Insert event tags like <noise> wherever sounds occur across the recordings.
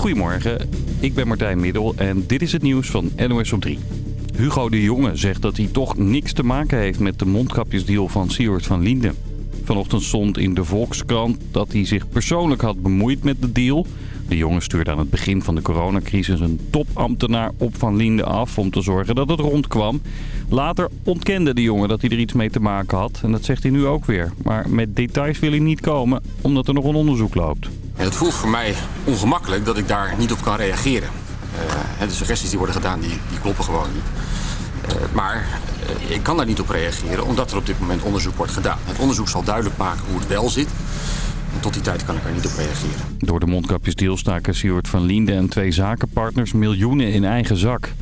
Goedemorgen, ik ben Martijn Middel en dit is het nieuws van NOS op 3. Hugo de Jonge zegt dat hij toch niks te maken heeft met de mondkapjesdeal van Siewert van Linden. Vanochtend stond in de Volkskrant dat hij zich persoonlijk had bemoeid met de deal. De jongen stuurde aan het begin van de coronacrisis een topambtenaar op Van Linden af om te zorgen dat het rondkwam. Later ontkende de jongen dat hij er iets mee te maken had en dat zegt hij nu ook weer. Maar met details wil hij niet komen omdat er nog een onderzoek loopt. Het voelt voor mij ongemakkelijk dat ik daar niet op kan reageren. Uh, de suggesties die worden gedaan, die, die kloppen gewoon niet. Uh, maar uh, ik kan daar niet op reageren, omdat er op dit moment onderzoek wordt gedaan. Het onderzoek zal duidelijk maken hoe het wel zit. Tot die tijd kan ik daar niet op reageren. Door de mondkapjesdeal staken Stuart van Liende en twee zakenpartners miljoenen in eigen zak.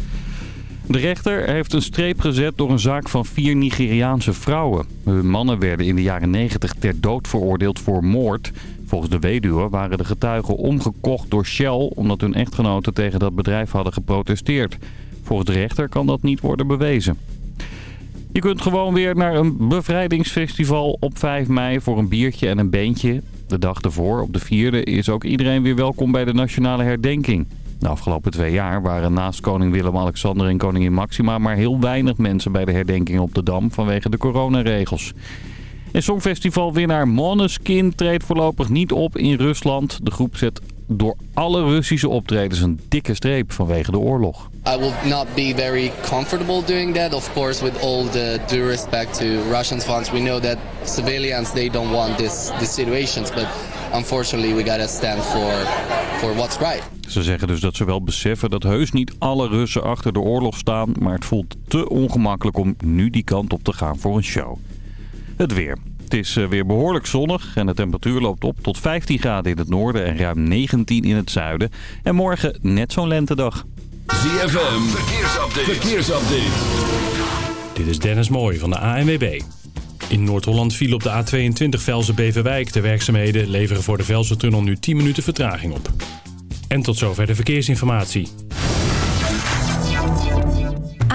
De rechter heeft een streep gezet door een zaak van vier Nigeriaanse vrouwen. Hun mannen werden in de jaren 90 ter dood veroordeeld voor moord. Volgens de weduwe waren de getuigen omgekocht door Shell... omdat hun echtgenoten tegen dat bedrijf hadden geprotesteerd. Volgens de rechter kan dat niet worden bewezen. Je kunt gewoon weer naar een bevrijdingsfestival op 5 mei voor een biertje en een beentje. De dag ervoor, op de vierde, is ook iedereen weer welkom bij de nationale herdenking. De afgelopen twee jaar waren naast koning Willem-Alexander en koningin Maxima... maar heel weinig mensen bij de herdenking op de Dam vanwege de coronaregels. En Songfestivalwinnaar Måneskin treedt voorlopig niet op in Rusland. De groep zet door alle Russische optredens een dikke streep vanwege de oorlog. I will not be very comfortable doing that. Of course, with all the due respect to Russian fans, we know that civilians they don't want this these situations, but unfortunately we gotta stand for for what's right. Ze zeggen dus dat ze wel beseffen dat heus niet alle Russen achter de oorlog staan, maar het voelt te ongemakkelijk om nu die kant op te gaan voor een show. Het weer. Het is eh, weer behoorlijk zonnig en de temperatuur loopt op tot 15 graden in het noorden en ruim 19 in het zuiden. En morgen net zo'n lentedag. ZFM, verkeersupdate. verkeersupdate. Dit is Dennis Mooij van de ANWB. In Noord-Holland viel op de A22 Velzen-Beverwijk. De werkzaamheden leveren voor de Velzen-tunnel nu 10 minuten vertraging op. En tot zover de verkeersinformatie.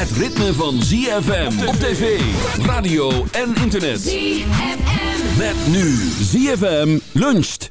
Het ritme van ZFM op tv, radio en internet. ZFM. Met nu ZFM luncht.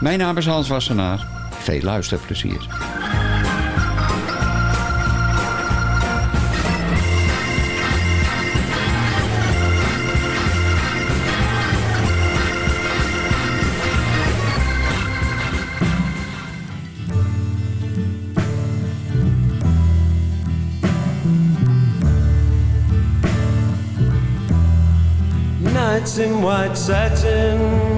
mijn naam is Hans Wassenaar. Veel luisterplezier. Nights in white satin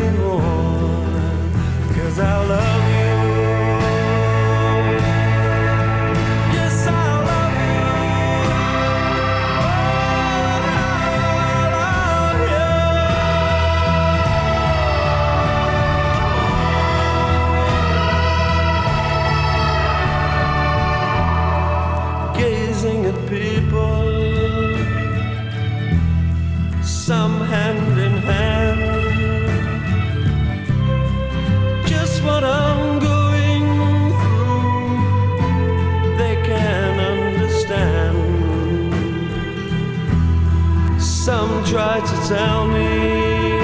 sounding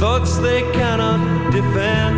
thoughts they cannot defend.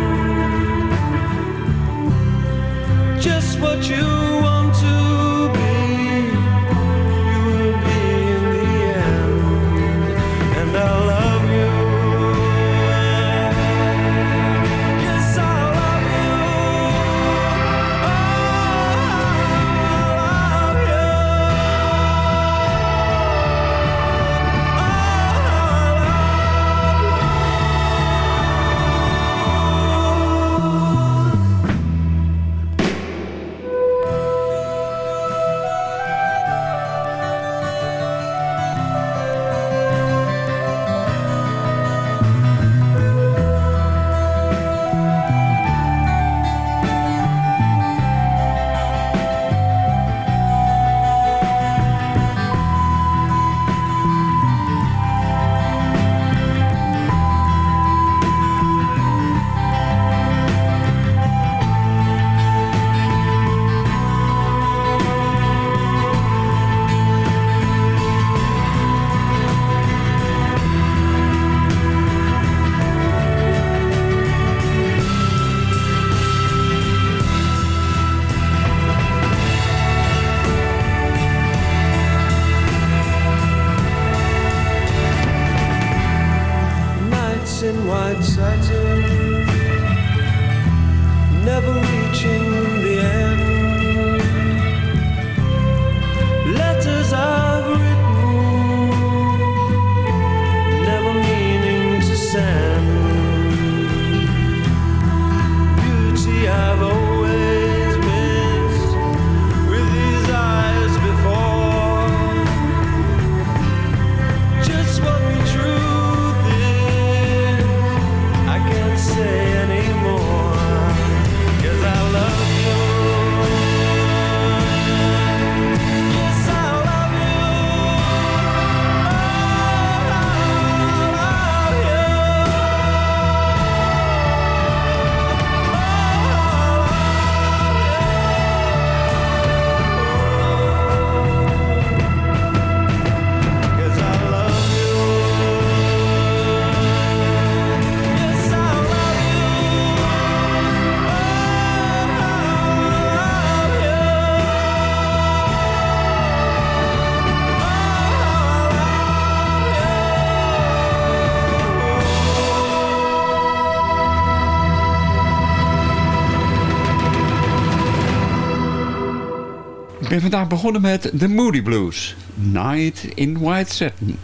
ben vandaag begonnen met The Moody Blues. Night in White Satin.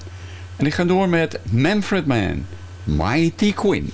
En ik ga door met Manfred Mann, Mighty Quinn.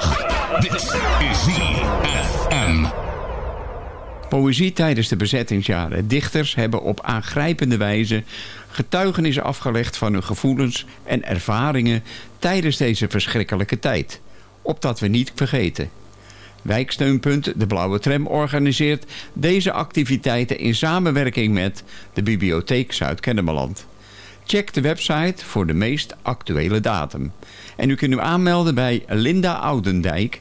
Dag. Dit is ZFM. Poëzie tijdens de bezettingsjaren. Dichters hebben op aangrijpende wijze getuigenissen afgelegd van hun gevoelens en ervaringen tijdens deze verschrikkelijke tijd. Opdat we niet vergeten. Wijksteunpunt De Blauwe Tram organiseert deze activiteiten in samenwerking met de Bibliotheek Zuid-Kennemerland. Check de website voor de meest actuele datum. En u kunt u aanmelden bij Linda Oudendijk,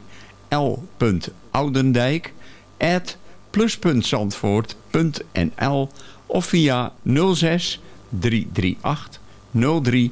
l.oudendijk, at plus.zandvoort.nl of via 06 338 03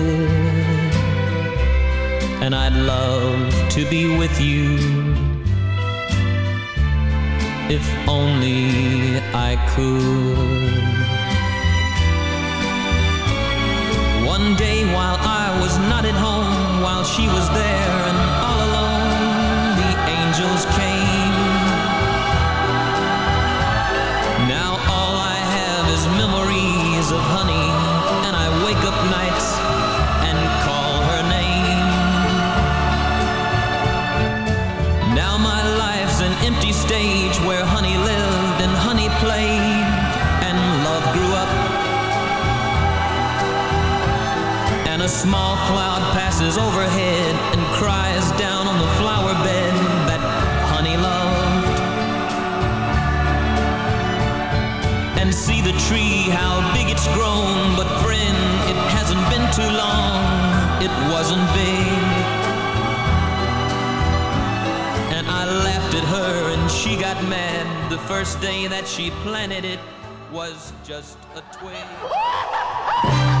And I'd love to be with you. If only I could. One day while I was not at home, while she was there she planted it was just a twig. <laughs>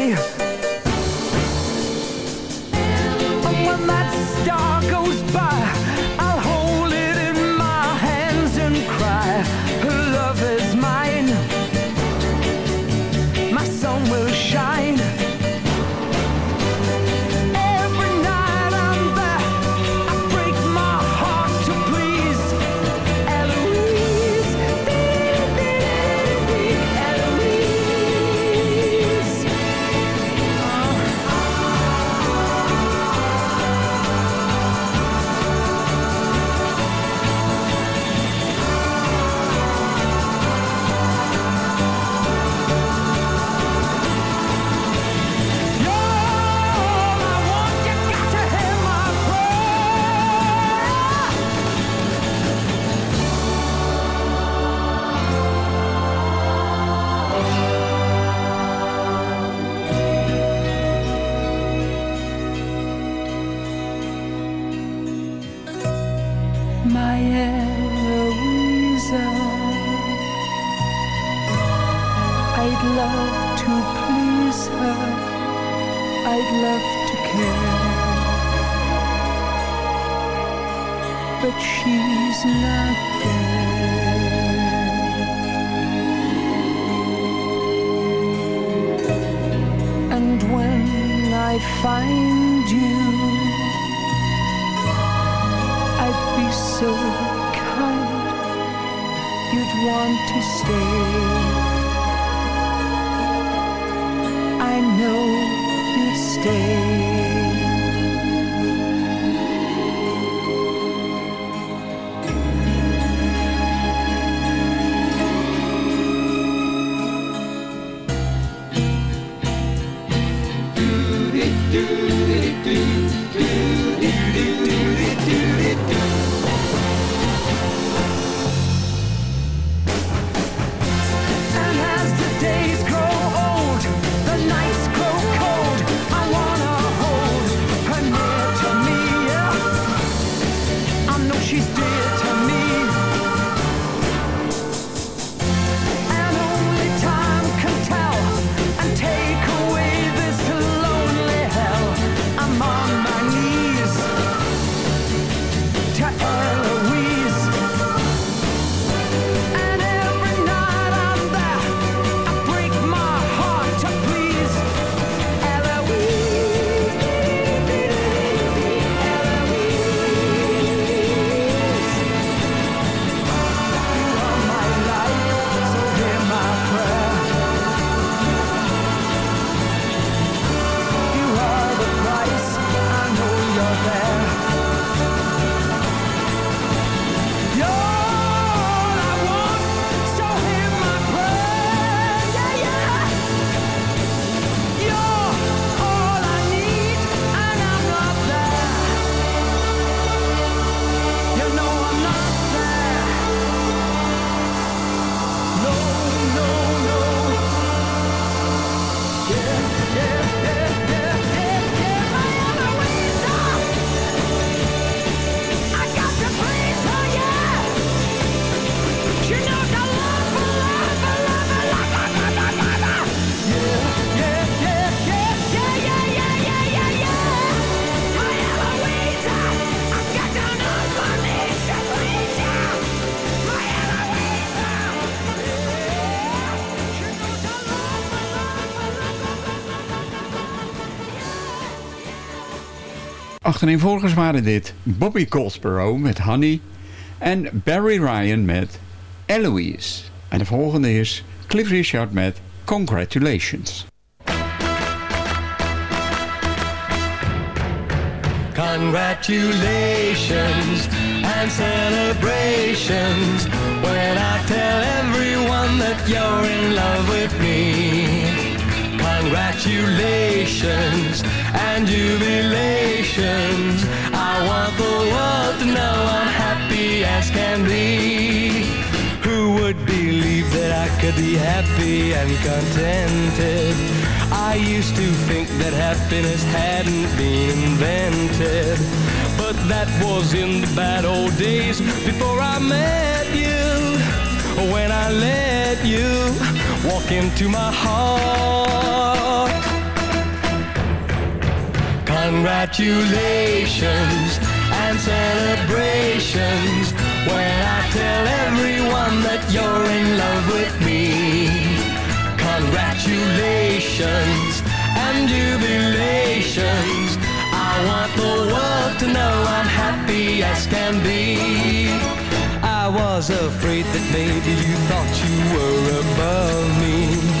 but she's not there. And when I find you, I'd be so kind, you'd want to stay. I know you'd stay. Achtereenvolgens waren dit Bobby Goldsboro met Honey en Barry Ryan met Eloise. En de volgende is Cliff Richard met Congratulations. Congratulations and celebrations when I tell everyone that you're in love with me. Congratulations and jubilations. I want the world to know I'm happy as can be. Who would believe that I could be happy and contented? I used to think that happiness hadn't been invented. But that was in the bad old days before I met you. When I let you walk into my heart. Congratulations and celebrations when I tell everyone that you're in love with me. Congratulations and jubilations. I want the world to know I'm happy as can be. I was afraid that maybe you thought you were above me.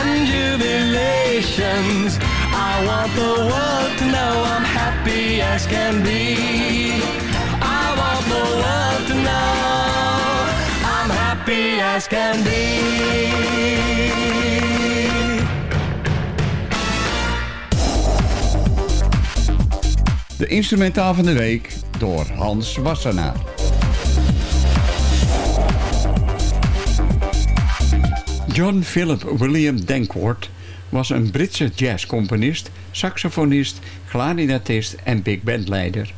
and jubilations. I want the world to know I'm happy as can be. I want the world to know I'm happy as can be. De instrumentaal van de week door Hans Wassenaar. John Philip William Dankwart was een Britse jazzcomponist, saxofonist, clarinetist en big bandleider.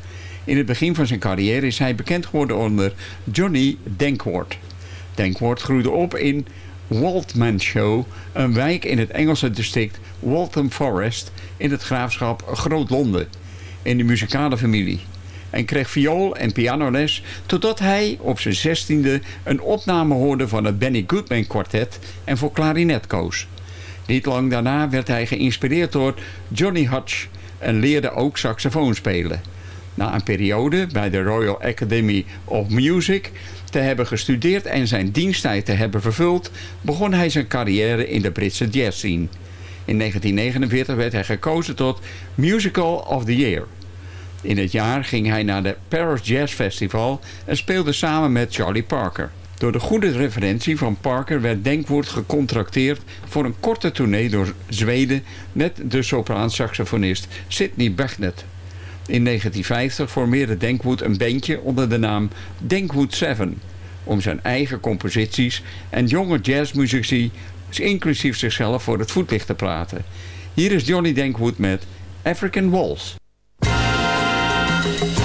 In het begin van zijn carrière is hij bekend geworden onder Johnny Dankwart. Dankwart groeide op in Waltham een wijk in het Engelse district Waltham Forest in het graafschap Groot-Londen, in de muzikale familie. En kreeg viool- en pianoles totdat hij op zijn zestiende een opname hoorde van het Benny Goodman kwartet en voor klarinet koos. Niet lang daarna werd hij geïnspireerd door Johnny Hodge en leerde ook saxofoon spelen. Na een periode bij de Royal Academy of Music te hebben gestudeerd en zijn diensttijd te hebben vervuld, begon hij zijn carrière in de Britse jazz scene. In 1949 werd hij gekozen tot Musical of the Year. In het jaar ging hij naar de Paris Jazz Festival en speelde samen met Charlie Parker. Door de goede referentie van Parker werd Denkwoord gecontracteerd voor een korte tournee door Zweden met de sopraan-saxofonist Sidney Bechet. In 1950 formeerde Denkwood een bandje onder de naam Denkwood 7 om zijn eigen composities en jonge jazzmuzici inclusief zichzelf voor het voetlicht te praten. Hier is Johnny Denkwood met African Waltz. Dit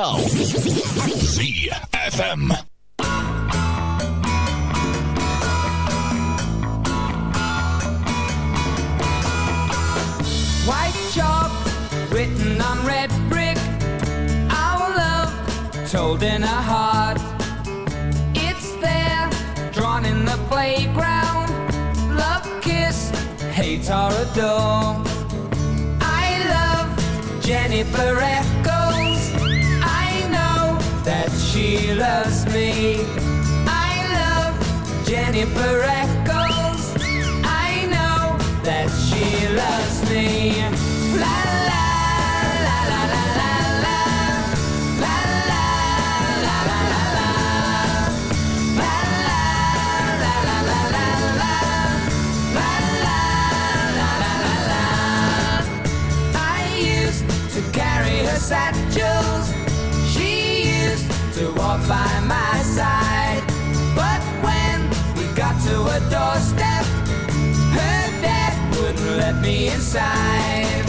Bilbao. ZFM. White chalk written on red brick. Our love told in a heart. It's there, drawn in the playground. Love, kiss, hate or adore. I love Jennifer F she loves me. I love Jennifer Eccles. I know that she loves me. by my side. But when we got to a doorstep, her dad wouldn't let me inside.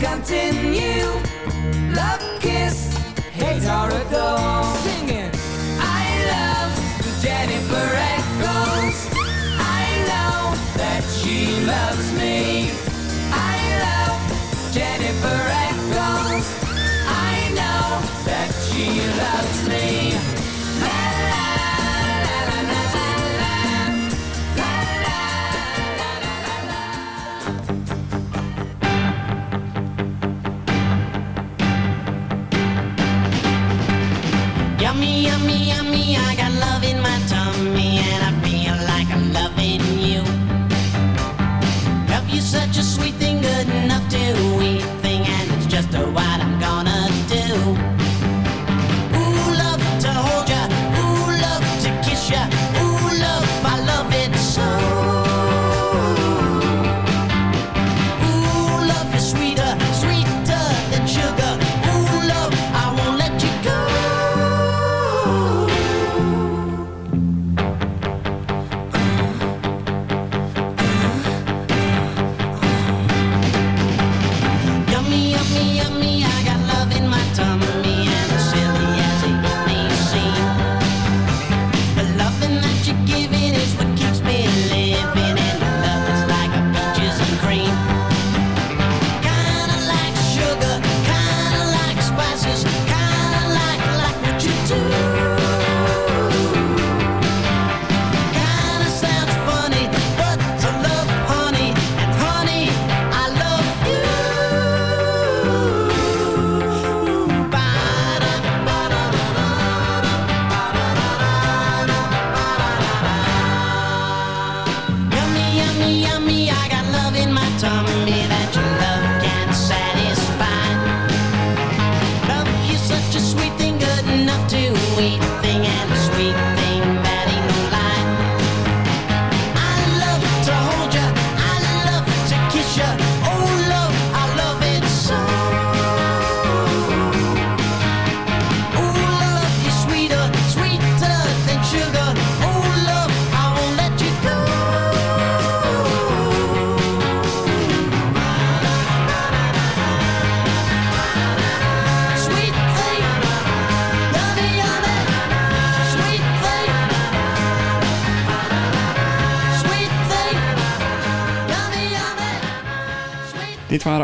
continue.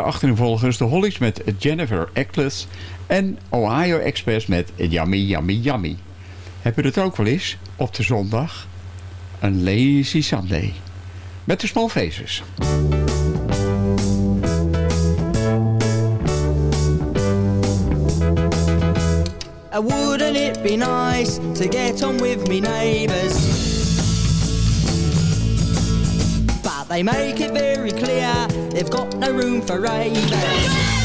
Waren achtereenvolgens de Hollies met Jennifer Eccles en Ohio Express met Yummy Yummy Yummy. Heb je het ook wel eens op de zondag? Een lazy Sunday. Met de Small Faces. Uh, wouldn't it be nice to get on with me neighbours? They make it very clear they've got no room for ravers.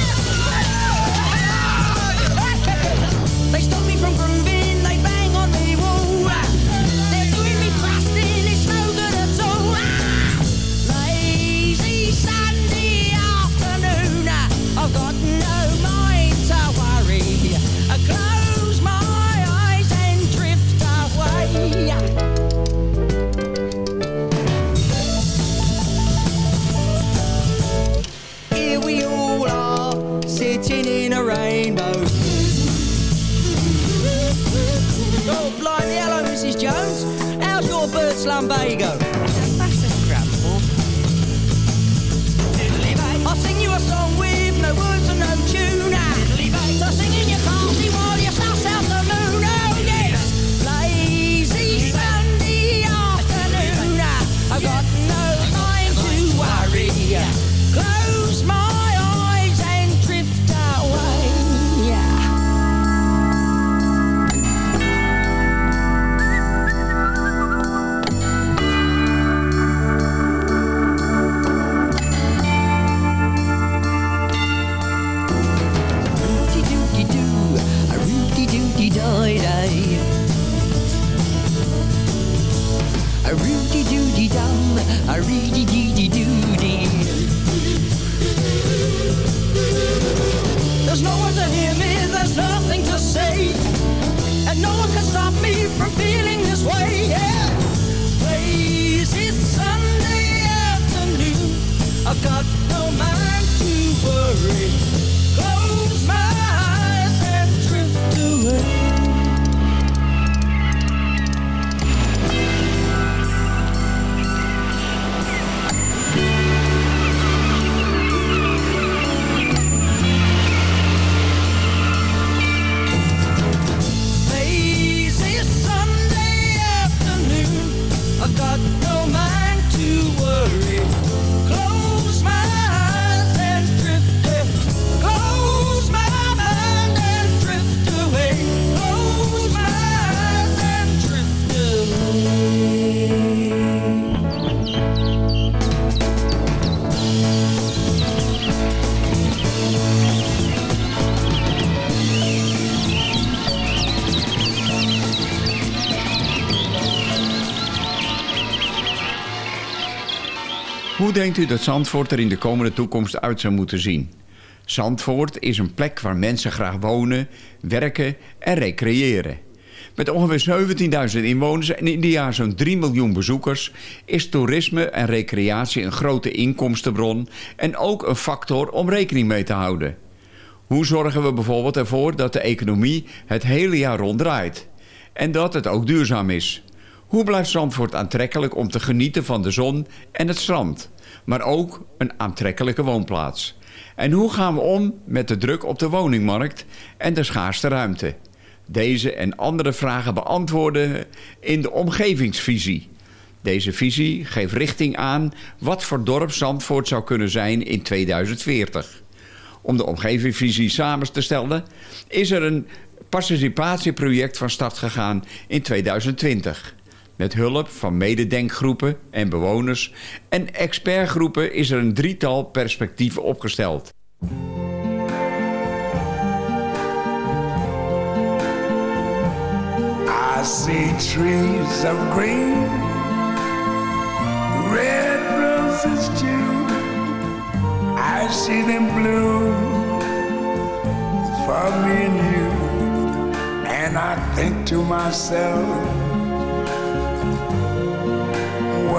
Denkt u dat Zandvoort er in de komende toekomst uit zou moeten zien? Zandvoort is een plek waar mensen graag wonen, werken en recreëren. Met ongeveer 17.000 inwoners en in ieder jaar zo'n 3 miljoen bezoekers... is toerisme en recreatie een grote inkomstenbron... en ook een factor om rekening mee te houden. Hoe zorgen we bijvoorbeeld ervoor dat de economie het hele jaar rond draait? En dat het ook duurzaam is? Hoe blijft Zandvoort aantrekkelijk om te genieten van de zon en het strand? Maar ook een aantrekkelijke woonplaats. En hoe gaan we om met de druk op de woningmarkt en de schaarste ruimte? Deze en andere vragen beantwoorden in de omgevingsvisie. Deze visie geeft richting aan wat voor dorp Zandvoort zou kunnen zijn in 2040. Om de omgevingsvisie samen te stellen is er een participatieproject van start gegaan in 2020. Met hulp van mededenkgroepen en bewoners en expertgroepen is er een drietal perspectieven opgesteld. I see trees of green, red roses too. I see them bloom for me and you. And I think to myself,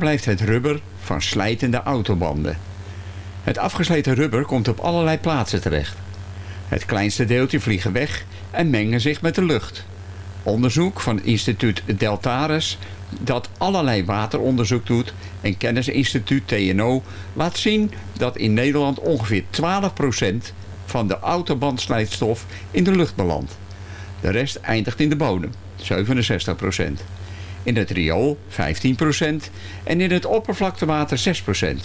blijft het rubber van slijtende autobanden? Het afgesleten rubber komt op allerlei plaatsen terecht. Het kleinste deeltje vliegen weg en mengen zich met de lucht. Onderzoek van het instituut Deltares, dat allerlei wateronderzoek doet, en kennisinstituut TNO, laat zien dat in Nederland ongeveer 12% van de autobandslijtstof in de lucht belandt. De rest eindigt in de bodem, 67%. In het riool 15% en in het oppervlaktewater 6%.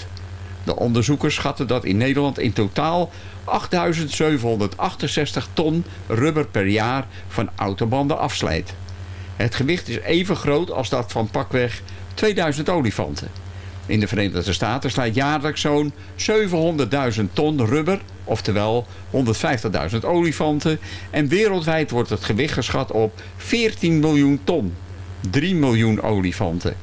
De onderzoekers schatten dat in Nederland in totaal 8.768 ton rubber per jaar van autobanden afslijt. Het gewicht is even groot als dat van pakweg 2000 olifanten. In de Verenigde Staten slijt jaarlijks zo'n 700.000 ton rubber, oftewel 150.000 olifanten. En wereldwijd wordt het gewicht geschat op 14 miljoen ton, 3 miljoen olifanten.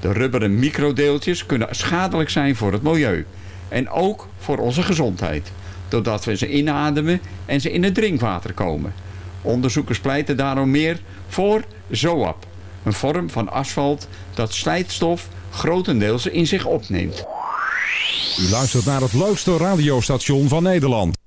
De rubberen microdeeltjes kunnen schadelijk zijn voor het milieu. En ook voor onze gezondheid. Doordat we ze inademen en ze in het drinkwater komen. Onderzoekers pleiten daarom meer voor ZOAP. Een vorm van asfalt dat slijtstof grotendeels in zich opneemt. U luistert naar het leukste radiostation van Nederland.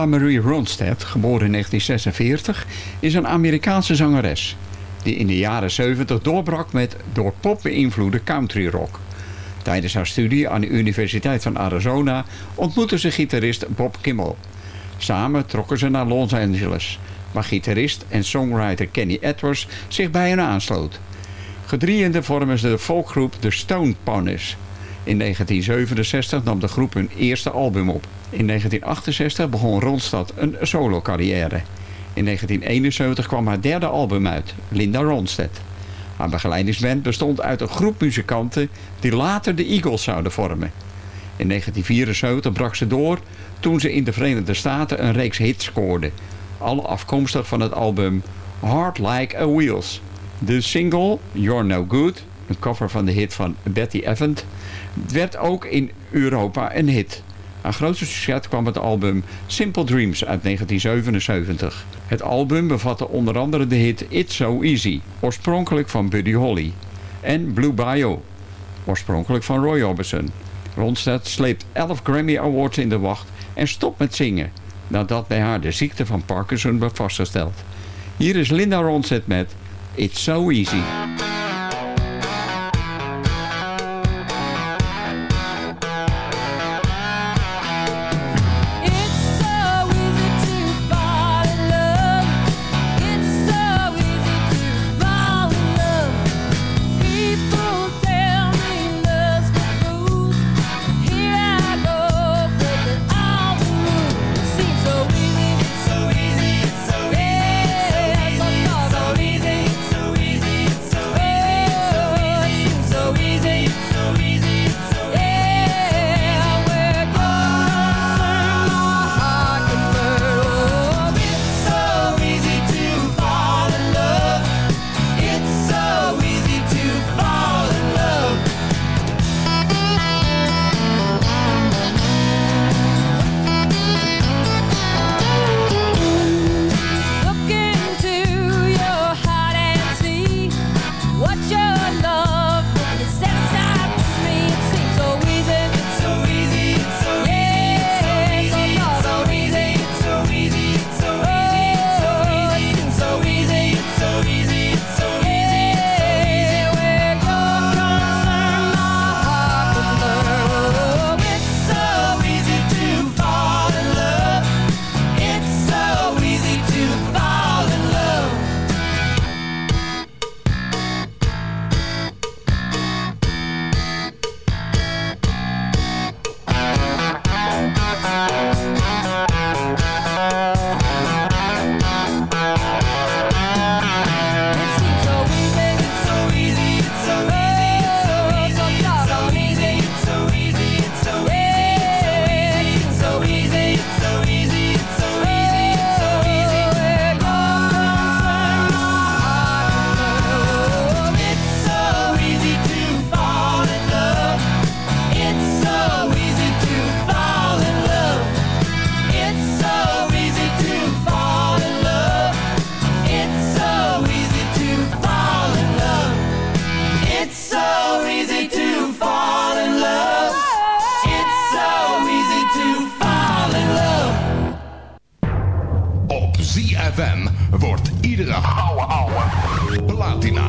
Linda Marie Ronstadt, geboren in 1946, is een Amerikaanse zangeres... die in de jaren 70 doorbrak met door pop beïnvloede country rock. Tijdens haar studie aan de Universiteit van Arizona ontmoette ze gitarist Bob Kimmel. Samen trokken ze naar Los Angeles, waar gitarist en songwriter Kenny Edwards zich bij hen aansloot. Gedrieënde vormen ze de folkgroep The Stone Ponies. In 1967 nam de groep hun eerste album op. In 1968 begon Ronstadt een solo-carrière. In 1971 kwam haar derde album uit, Linda Ronstadt. Haar begeleidingsband bestond uit een groep muzikanten die later de Eagles zouden vormen. In 1974 brak ze door toen ze in de Verenigde Staten een reeks hits scoorde. Alle afkomstig van het album Hard Like a Wheels. De single You're No Good, een cover van de hit van Betty Evans, werd ook in Europa een hit. Haar grootste succes kwam het album Simple Dreams uit 1977. Het album bevatte onder andere de hit It's So Easy, oorspronkelijk van Buddy Holly. En Blue Bayou, oorspronkelijk van Roy Orbison. Ronstadt sleept 11 Grammy Awards in de wacht en stopt met zingen, nadat bij haar de ziekte van Parkinson werd vastgesteld. Hier is Linda Ronstadt met It's So Easy. ZFM wordt iedere ouwe ouwe platina.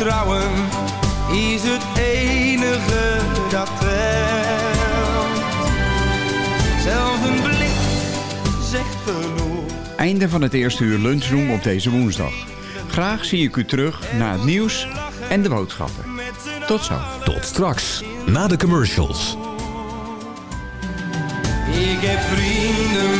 vertrouwen is het enige dat telt. Zelfs een blik zegt genoeg. Einde van het eerste uur lunchroom op deze woensdag. Graag zie ik u terug na het nieuws en de boodschappen. Tot zo. Tot straks, na de commercials. Ik heb vrienden